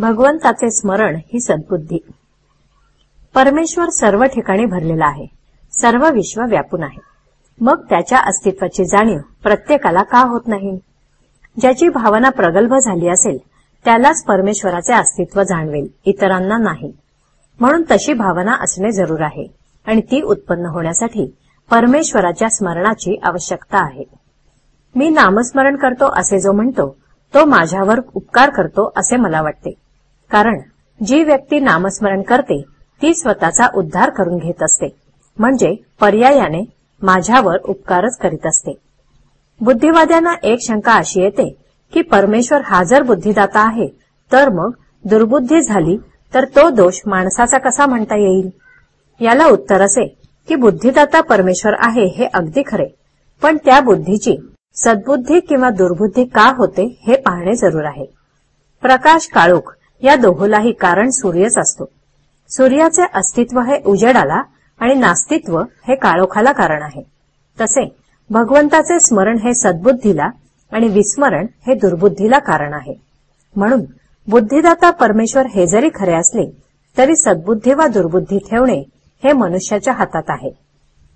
भगवंताचे स्मरण ही सद्बुद्धी. परमेश्वर सर्व ठिकाणी भरलेला आहे. सर्व विश्व व्यापून आहे. मग त्याच्या अस्तित्वाची जाणीव प्रत्येकाला का होत नाही? ज्याची भावना प्रगल्भ झाली असेल त्यालाच परमेश्वराचे अस्तित्व जाणवेल इतरांना नाही. म्हणून तशी भावना असणे जरूर आहे आणि ती उत्पन्न होण्यासाठी परमेश्वराच्या स्मरणाची आवश्यकता आहे. मी नामस्मरण करतो असे जो म्हणतो तो माझ्यावर उपकार करतो असे मला वाटते. कारण जी व्यक्ती नामस्मरण करते ती स्वतःचा उद्धार करून घेत असते. म्हणजे पर्यायाने माझ्यावर उपकारच करीत असते. बुद्धिवाद्यांना एक शंका अशी येते की परमेश्वर हा जर बुद्धिदाता आहे तर मग दुर्बुद्धी झाली तर तो दोष माणसाचा कसा म्हणता येईल? याला उत्तर असे की बुद्धिदाता परमेश्वर आहे हे अगदी खरे. पण त्या बुद्धीची सद्बुद्धी किंवा दुर्बुद्धी का होते हे पाहणे जरूर आहे. प्रकाश काळोख या दोहोलाही कारण सूर्यच असतो. सूर्याचे अस्तित्व हे उजेडाला आणि नास्तित्व हे काळोखाला कारण आहे. तसे भगवंताचे स्मरण हे सद्बुद्धीला आणि विस्मरण हे दुर्बुद्धीला कारण आहे. म्हणून बुद्धिदाता परमेश्वर हे जरी खरे असले तरी सद्बुद्धी वा दुर्बुद्धी ठेवणे हे मनुष्याच्या हातात आहे.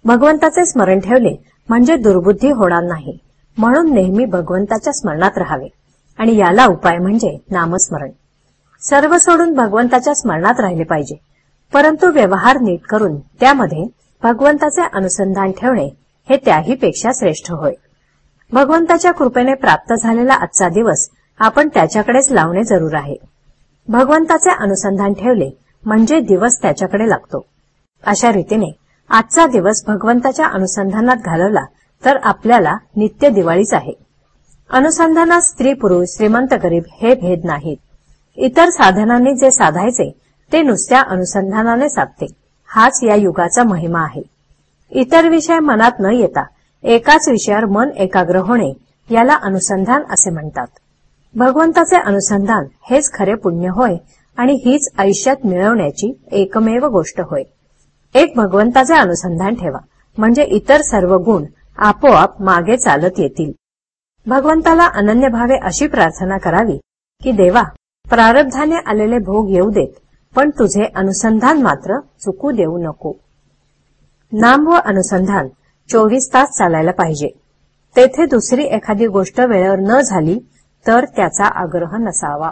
भगवंताचे स्मरण ठेवले म्हणजे दुर्बुद्धी होणार नाही म्हणून नेहमी भगवंताच्या स्मरणात राहावे. आणि याला उपाय म्हणजे नामस्मरण. सर्व सोडून भगवंताच्या स्मरणात राहिले पाहिजे. परंतु व्यवहार नीट करून त्यामध्ये भगवंताचे अनुसंधान ठेवणे हे त्याही पेक्षा श्रेष्ठ होय. भगवंताच्या कृपेने प्राप्त झालेला आजचा दिवस आपण त्याच्याकडेच लावणे जरूर आहे. भगवंताचे अनुसंधान ठेवले म्हणजे दिवस त्याच्याकडे लागतो. अशा रीतीने आजचा दिवस भगवंताच्या अनुसंधानात घालवला तर आपल्याला नित्य दिवाळीच आहे. अनुसंधानात स्त्री पुरुष श्रीमंत गरीब हे भेद नाहीत. इतर साधनांनी जे साधायचे ते नुसत्या अनुसंधानाने साधते. हाच या युगाचा महिमा आहे. इतर विषय मनात न येता एकाच विषयावर मन एकाग्र होणे याला अनुसंधान असे म्हणतात. भगवंताचे अनुसंधान हेच खरे पुण्य होय आणि हीच आयुष्यात मिळवण्याची एकमेव गोष्ट होय. एक भगवंताचे अनुसंधान ठेवा म्हणजे इतर सर्व गुण आपोआप मागे चालत येतील. भगवंताला अनन्य भावे अशी प्रार्थना करावी की देवा प्रारब्धाने आलेले भोग येऊ देत पण तुझे अनुसंधान मात्र चुकू देऊ नको. नाम व अनुसंधान चोवीस तास चालायला पाहिजे. तेथे दुसरी एखादी गोष्ट वेळेवर न झाली तर त्याचा आग्रह नसावा.